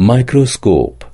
microscope.